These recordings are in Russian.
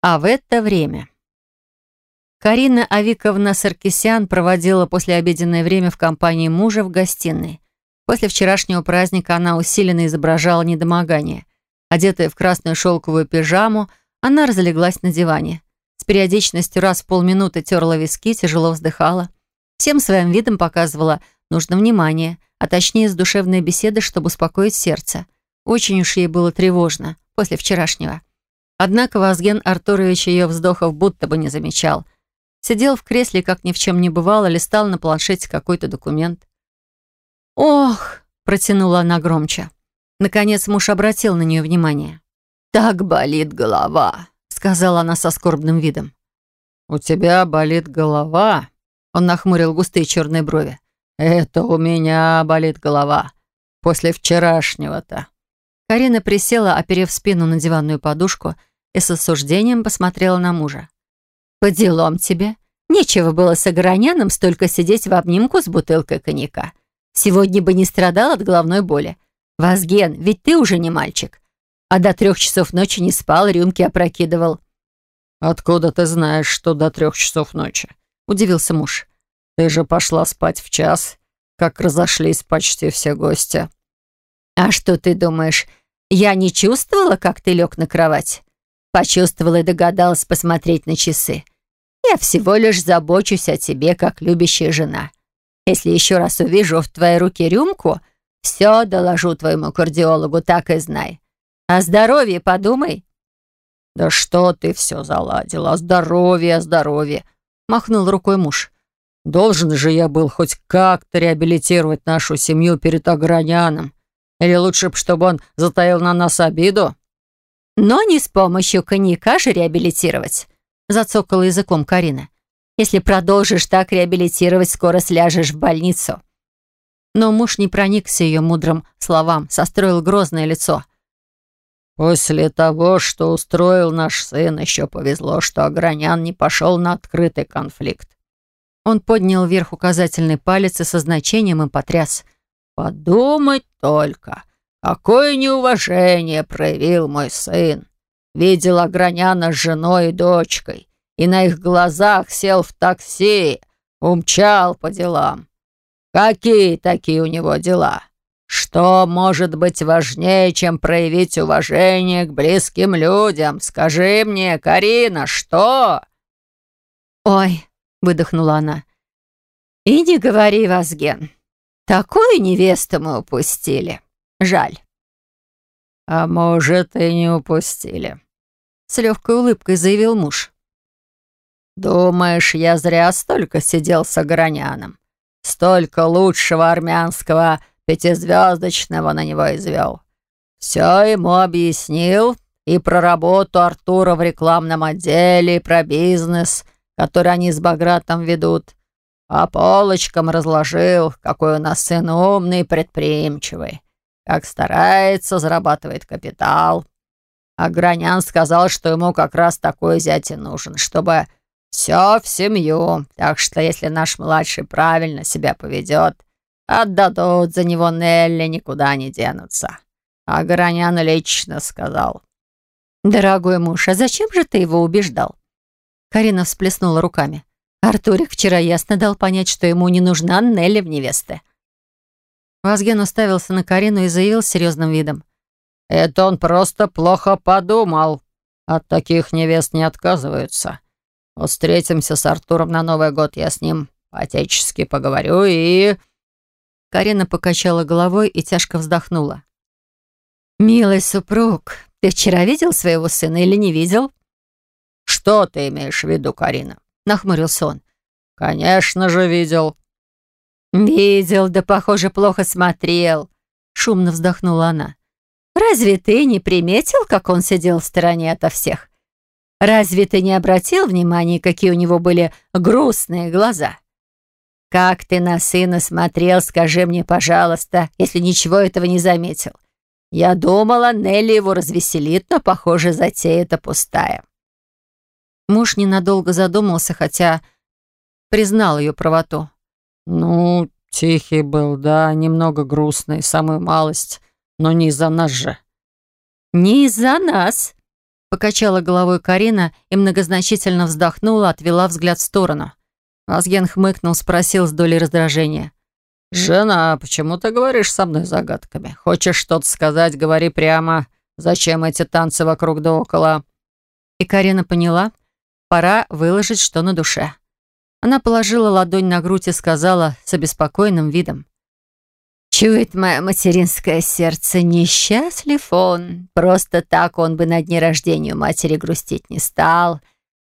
А в это время... Карина Авиковна Саркисян проводила послеобеденное время в компании мужа в гостиной. После вчерашнего праздника она усиленно изображала недомогание. Одетая в красную шелковую пижаму, она разлеглась на диване. С периодичностью раз в полминуты терла виски, тяжело вздыхала. Всем своим видом показывала нужно внимание, а точнее с душевной беседы, чтобы успокоить сердце. Очень уж ей было тревожно после вчерашнего. Однако Вазген Артурович ее вздохов будто бы не замечал – Сидел в кресле, как ни в чем не бывало, листал на планшете какой-то документ. «Ох!» — протянула она громче. Наконец муж обратил на нее внимание. «Так болит голова», — сказала она со скорбным видом. «У тебя болит голова?» Он нахмурил густые черные брови. «Это у меня болит голова. После вчерашнего-то». Карина присела, оперев спину на диванную подушку, и с осуждением посмотрела на мужа. «По делам тебе. Нечего было с огороняном столько сидеть в обнимку с бутылкой коньяка. Сегодня бы не страдал от головной боли. Вазген, ведь ты уже не мальчик. А до трех часов ночи не спал, рюмки опрокидывал». «Откуда ты знаешь, что до трех часов ночи?» — удивился муж. «Ты же пошла спать в час, как разошлись почти все гости». «А что ты думаешь, я не чувствовала, как ты лег на кровать?» Почувствовала и догадалась посмотреть на часы. Я всего лишь забочусь о тебе, как любящая жена. Если еще раз увижу в твоей руке рюмку, все доложу твоему кардиологу, так и знай. О здоровье подумай». «Да что ты все заладила? О здоровье, о здоровье!» — махнул рукой муж. «Должен же я был хоть как-то реабилитировать нашу семью перед Ограняном. Или лучше бы, чтобы он затаил на нас обиду?» Но не с помощью коньяка же реабилитировать, зацокала языком Карина. Если продолжишь так реабилитировать, скоро сляжешь в больницу. Но муж не проникся ее мудрым словам, состроил грозное лицо. «После того, что устроил наш сын, еще повезло, что Огранян не пошел на открытый конфликт». Он поднял вверх указательный палец и со значением им потряс. «Подумать только! Какое неуважение проявил мой сын. Видел Ограняна с женой и дочкой, и на их глазах сел в такси, умчал по делам. Какие такие у него дела? Что может быть важнее, чем проявить уважение к близким людям? Скажи мне, Карина, что?» «Ой», — выдохнула она, — «и не говори, Вазген, такую невесту мы упустили». Жаль. А может, и не упустили. С легкой улыбкой заявил муж. Думаешь, я зря столько сидел с Ограняном? Столько лучшего армянского пятизвездочного на него извел. Все ему объяснил и про работу Артура в рекламном отделе, и про бизнес, который они с Багратом ведут. По полочкам разложил, какой у нас сын умный и предприимчивый как старается, зарабатывает капитал. А Гранян сказал, что ему как раз такой зять и нужен, чтобы все в семью. Так что если наш младший правильно себя поведет, отдадут за него Нелли, никуда не денутся. А Гранян лично сказал. «Дорогой муж, а зачем же ты его убеждал?» Карина всплеснула руками. Артурик вчера ясно дал понять, что ему не нужна Нелли в невесты. Вазген уставился на Карину и заявил с серьезным видом. «Это он просто плохо подумал. От таких невест не отказываются. Вот встретимся с Артуром на Новый год, я с ним по-отечески поговорю и...» Карина покачала головой и тяжко вздохнула. «Милый супруг, ты вчера видел своего сына или не видел?» «Что ты имеешь в виду, Карина?» — нахмурился он. «Конечно же видел. «Видел, да, похоже, плохо смотрел», — шумно вздохнула она. «Разве ты не приметил, как он сидел в стороне ото всех? Разве ты не обратил внимания, какие у него были грустные глаза? Как ты на сына смотрел, скажи мне, пожалуйста, если ничего этого не заметил. Я думала, Нелли его развеселит, но, похоже, затея-то пустая». Муж ненадолго задумался, хотя признал ее правоту. «Ну, тихий был, да, немного грустный, самую малость, но не из-за нас же». «Не из-за нас», Покачала головой Карина и многозначительно вздохнула, отвела взгляд в сторону. Вазген хмыкнул, спросил с долей раздражения. «Жена, почему ты говоришь со мной загадками? Хочешь что-то сказать, говори прямо. Зачем эти танцы вокруг да около?» И Карина поняла, пора выложить, что на душе. Она положила ладонь на грудь и сказала с обеспокоенным видом. «Чует мое материнское сердце, несчастлив он. Просто так он бы на дне рождения матери грустить не стал,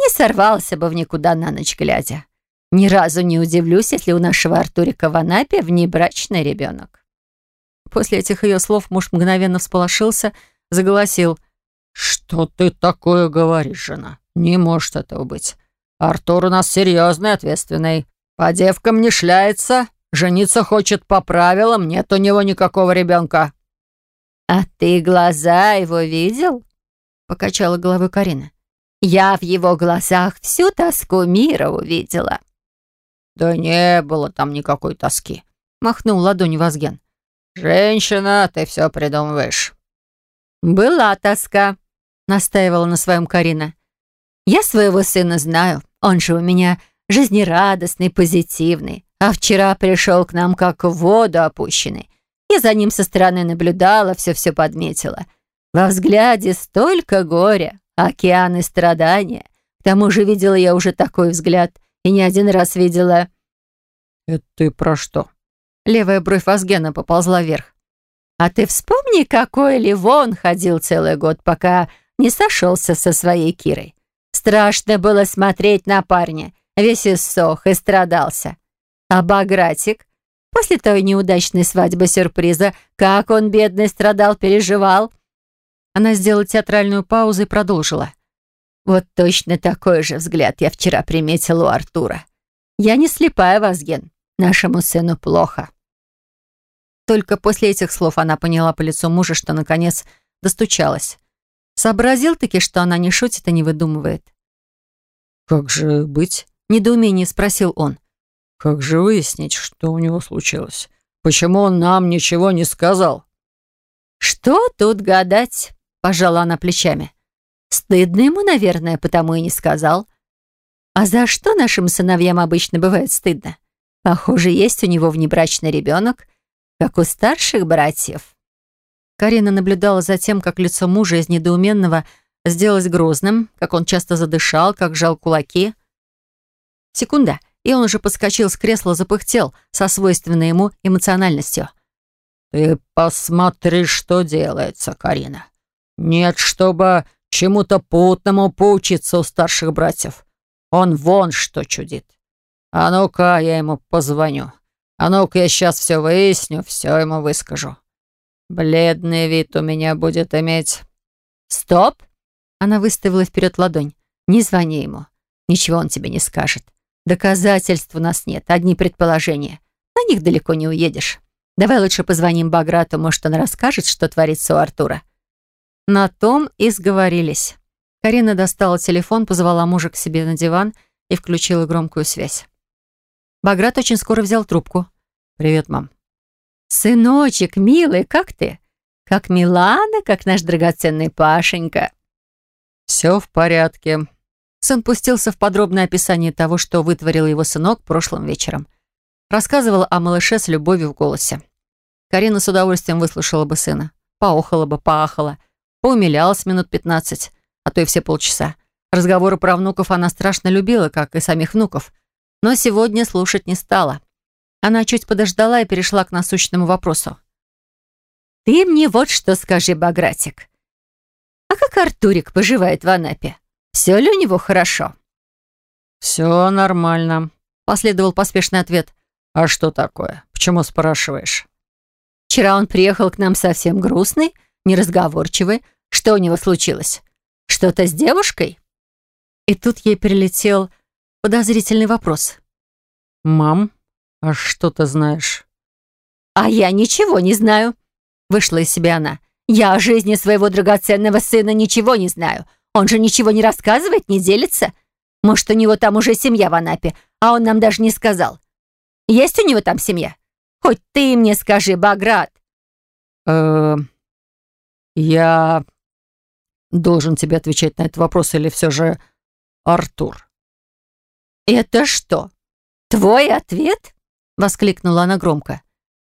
не сорвался бы в никуда на ночь глядя. Ни разу не удивлюсь, если у нашего Артурика в Анапе внебрачный ребенок». После этих ее слов муж мгновенно всполошился, заголосил. «Что ты такое говоришь, жена? Не может этого быть. Артур у нас серьезный, ответственный. По девкам не шляется, жениться хочет по правилам, нет у него никакого ребенка». «А ты глаза его видел?» — покачала головой Карина. «Я в его глазах всю тоску мира увидела». «Да не было там никакой тоски», — махнул ладонью Вазген. «Женщина, ты все придумываешь». «Была тоска», — настаивала на своем Карина. «Я своего сына знаю. Он же у меня жизнерадостный, позитивный. А вчера пришел к нам как в воду опущенный. Я за ним со стороны наблюдала, все-все подметила. Во взгляде столько горя, океан и страдания. К тому же видела я уже такой взгляд, и не один раз видела. «Это ты про что?» Левая бровь Вазгена поползла вверх. «А ты вспомни, какой Ливон ходил целый год, пока не сошелся со своей Кирой. Страшно было смотреть на парня, весь иссох и страдался. А Багратик, после той неудачной свадьбы-сюрприза, как он, бедный, страдал, переживал. Она сделала театральную паузу и продолжила. Вот точно такой же взгляд я вчера приметила у Артура. Я не слепая, Вазген. Нашему сыну плохо. Только после этих слов она поняла по лицу мужа, что, наконец, достучалась. Сообразил-таки, что она не шутит и не выдумывает. «Как же быть?» — недоумение спросил он. «Как же выяснить, что у него случилось? Почему он нам ничего не сказал?» «Что тут гадать?» — пожала она плечами. «Стыдно ему, наверное, потому и не сказал. А за что нашим сыновьям обычно бывает стыдно? Похоже, есть у него внебрачный ребенок, как у старших братьев». Карина наблюдала за тем, как лицо мужа из недоуменного сделалось грозным, как он часто задышал, как жал кулаки. Секунда, и он уже подскочил с кресла, запыхтел со свойственной ему эмоциональностью. «Ты посмотри, что делается, Карина. Нет, чтобы чему-то путному поучиться у старших братьев. Он вон что чудит. А ну-ка, я ему позвоню. А ну-ка, я сейчас все выясню, все ему выскажу. Бледный вид у меня будет иметь. Стоп! Она выставила вперед ладонь. Не звони ему. Ничего он тебе не скажет. Доказательств у нас нет, одни предположения. На них далеко не уедешь. Давай лучше позвоним Баграту, может, он расскажет, что творится у Артура. На том и сговорились. Карина достала телефон, позвала мужа к себе на диван и включила громкую связь. Баграт очень скоро взял трубку. «Привет, мам». «Сыночек, милый, как ты? Как Милана, как наш драгоценный Пашенька». «Все в порядке». Сын пустился в подробное описание того, что вытворил его сынок прошлым вечером. Рассказывал о малыше с любовью в голосе. Карина с удовольствием выслушала бы сына. Поохала бы, поахала. Поумилялась минут пятнадцать, а то и все полчаса. Разговоры про внуков она страшно любила, как и самих внуков. Но сегодня слушать не стала. Она чуть подождала и перешла к насущному вопросу. «Ты мне вот что скажи, Багратик. А как Артурик поживает в Анапе? Все ли у него хорошо?» «Все нормально», — последовал поспешный ответ. «А что такое? Почему спрашиваешь?» «Вчера он приехал к нам совсем грустный, неразговорчивый. Что у него случилось? Что-то с девушкой?» И тут ей прилетел подозрительный вопрос. «Мам, «А что ты знаешь?» «А я ничего не знаю», — вышла из себя она. «Я о жизни своего драгоценного сына ничего не знаю. Он же ничего не рассказывает, не делится. Может, у него там уже семья в Анапе, а он нам даже не сказал. Есть у него там семья? Хоть ты мне скажи, Баграт». «Э, я... должен тебе отвечать на этот вопрос или все же Артур?» «Это что, твой ответ?» — воскликнула она громко.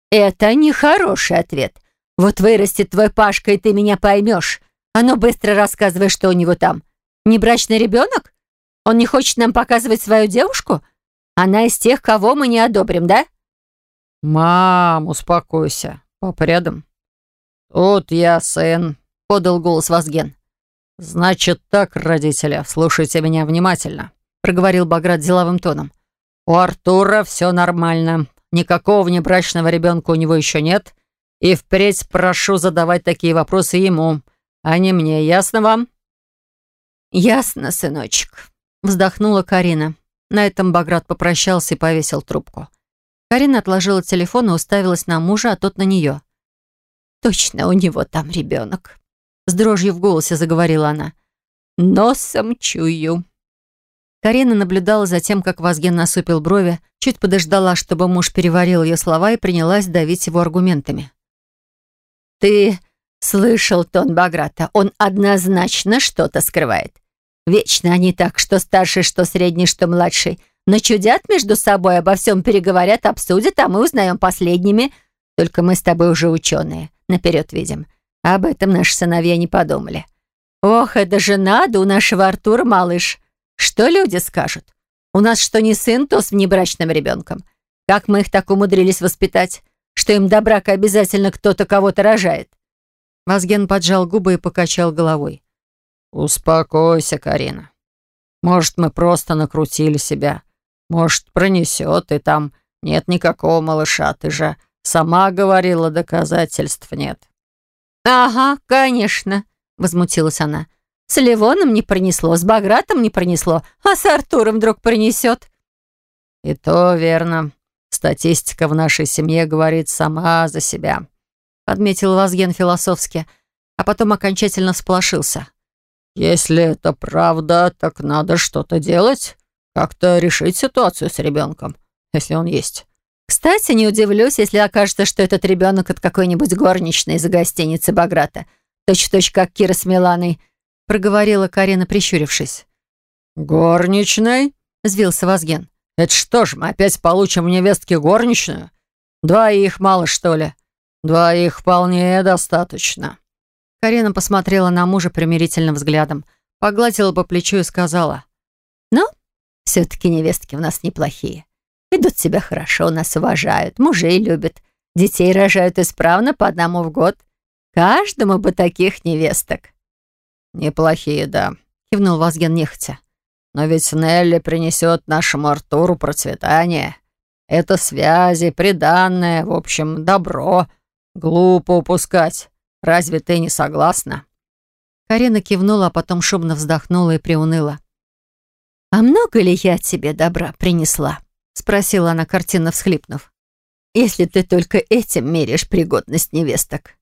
«Это нехороший ответ. Вот вырастет твой Пашка, и ты меня поймешь. А ну быстро рассказывай, что у него там. Небрачный ребенок? Он не хочет нам показывать свою девушку? Она из тех, кого мы не одобрим, да?» «Мам, успокойся. Папа рядом». «Тут я сын», — подал голос Вазген. «Значит так, родители, слушайте меня внимательно», — проговорил Баграт деловым тоном. «У Артура все нормально. Никакого внебрачного ребенка у него еще нет. И впредь прошу задавать такие вопросы ему, а не мне. Ясно вам?» «Ясно, сыночек», — вздохнула Карина. На этом Баграт попрощался и повесил трубку. Карина отложила телефон и уставилась на мужа, а тот на нее. «Точно у него там ребенок», — с дрожью в голосе заговорила она. «Носом чую». Карина наблюдала за тем, как Вазген насупил брови, чуть подождала, чтобы муж переварил ее слова и принялась давить его аргументами. «Ты слышал тон Баграта? Он однозначно что-то скрывает. Вечно они так, что старший, что средний, что младший. Начудят между собой, обо всем переговорят, обсудят, а мы узнаем последними. Только мы с тобой уже ученые, наперед видим. Об этом наши сыновья не подумали. Ох, это же надо у нашего Артура, малыш. Что люди скажут? У нас что не сын, то с внебрачным ребенком. Как мы их так умудрились воспитать, что им до брака обязательно кто-то кого-то рожает?» Вазген поджал губы и покачал головой. «Успокойся, Карина. Может, мы просто накрутили себя. Может, пронесет, и там нет никакого малыша. Ты же сама говорила, доказательств нет». «Ага, конечно», — возмутилась она. «С Ливоном не пронесло, с Багратом не пронесло, а с Артуром вдруг пронесет». «И то верно. Статистика в нашей семье говорит сама за себя», — подметил Вазген философски, а потом окончательно сполошился. «Если это правда, так надо что-то делать. Как-то решить ситуацию с ребенком, если он есть». «Кстати, не удивлюсь, если окажется, что этот ребенок от какой-нибудь горничной из гостиницы Баграта. Точь-точь, как Кира с Миланой», — проговорила Карина, прищурившись. «Горничной?» — взвился Вазген. «Это что ж, мы опять получим в невестке горничную? Двоих мало, что ли? Двоих вполне достаточно». Карина посмотрела на мужа примирительным взглядом, погладила по плечу и сказала. «Ну, все-таки невестки у нас неплохие. Ведут себя хорошо, нас уважают, мужей любят, детей рожают исправно по одному в год. Каждому бы таких невесток». «Неплохие, да», — кивнул Вазген нехотя. «Но ведь Нелли принесет нашему Артуру процветание. Это связи, приданное, в общем, добро. Глупо упускать. Разве ты не согласна?» Карина кивнула, а потом шумно вздохнула и приуныла. «А много ли я тебе добра принесла?» — спросила она, картинно всхлипнув. «Если ты только этим меряешь пригодность невесток».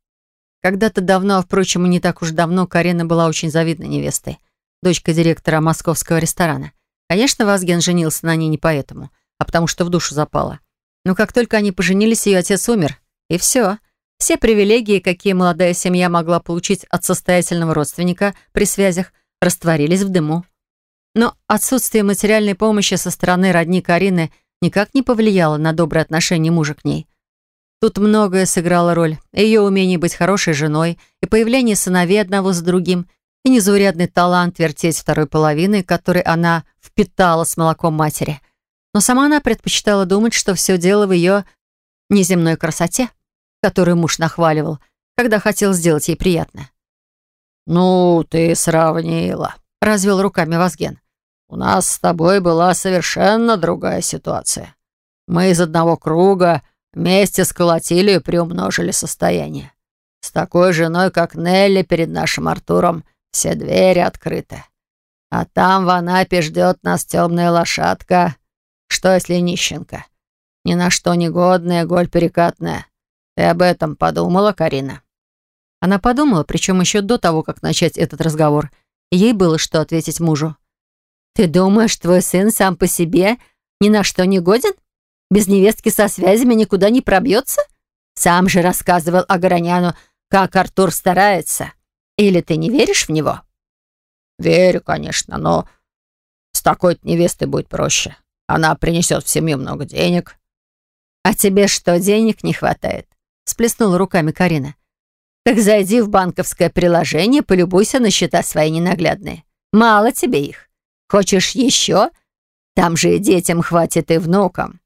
Когда-то давно, а, впрочем, и не так уж давно, Карина была очень завидной невестой, дочка директора московского ресторана. Конечно, Вазген женился на ней не поэтому, а потому что в душу запала. Но как только они поженились, ее отец умер, и все — все привилегии, какие молодая семья могла получить от состоятельного родственника при связях, растворились в дыму. Но отсутствие материальной помощи со стороны родни Карины никак не повлияло на доброе отношение мужа к ней. Тут многое сыграло роль. Ее умение быть хорошей женой, и появление сыновей одного за другим, и незаурядный талант вертеть второй половиной, который она впитала с молоком матери. Но сама она предпочитала думать, что все дело в ее неземной красоте которую муж нахваливал, когда хотел сделать ей приятно. «Ну, ты сравнила», — развел руками Вазген. «У нас с тобой была совершенно другая ситуация. Мы из одного круга вместе сколотили и приумножили состояние. С такой женой, как Нелли, перед нашим Артуром все двери открыты. А там в Анапе ждет нас темная лошадка. Что, если нищенка? Ни на что негодная, голь перекатная. Ты об этом подумала, Карина?» Она подумала, причем еще до того, как начать этот разговор. Ей было что ответить мужу. «Ты думаешь, твой сын сам по себе ни на что не годен? Без невестки со связями никуда не пробьется? Сам же рассказывал Агароняну, как Артур старается. Или ты не веришь в него?» верю, конечно, но с такой-то невестой будет проще. Она принесет в семью много денег». «А тебе что, денег не хватает?» — сплеснула руками Карина. «Так зайди в банковское приложение, полюбуйся на счета свои ненаглядные. Мало тебе их. Хочешь еще? Там же и детям хватит, и внукам».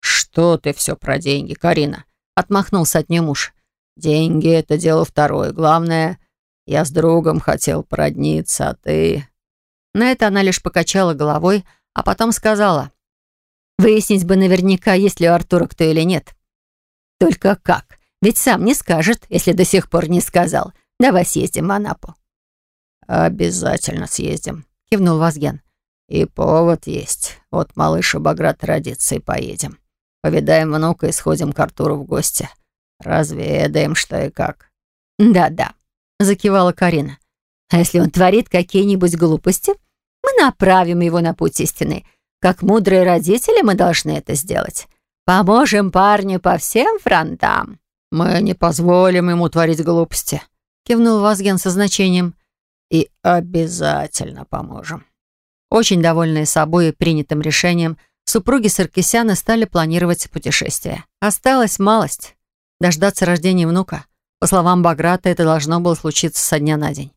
«Что ты все про деньги, Карина?» — отмахнулся от нее муж. «Деньги — это дело второе. Главное, я с другом хотел породниться, а ты...» На это она лишь покачала головой, а потом сказала. «Выяснить бы наверняка, есть ли у Артура кто или нет. Только как? Ведь сам не скажет, если до сих пор не сказал. Давай съездим в Анапу». «Обязательно съездим», — кивнул Вазген. «И повод есть. Вот малыш Баграт родится и поедем. Повидаем внука и сходим к Артуру в гости. Разведаем, что и как». «Да-да», — закивала Карина. «А если он творит какие-нибудь глупости, мы направим его на путь истины. Как мудрые родители мы должны это сделать. Поможем парню по всем фронтам». «Мы не позволим ему творить глупости», — кивнул Вазген со значением. «И обязательно поможем». Очень довольные собой и принятым решением, супруги Саркисяна стали планировать путешествие. Осталась малость — дождаться рождения внука. По словам Баграта, это должно было случиться со дня на день.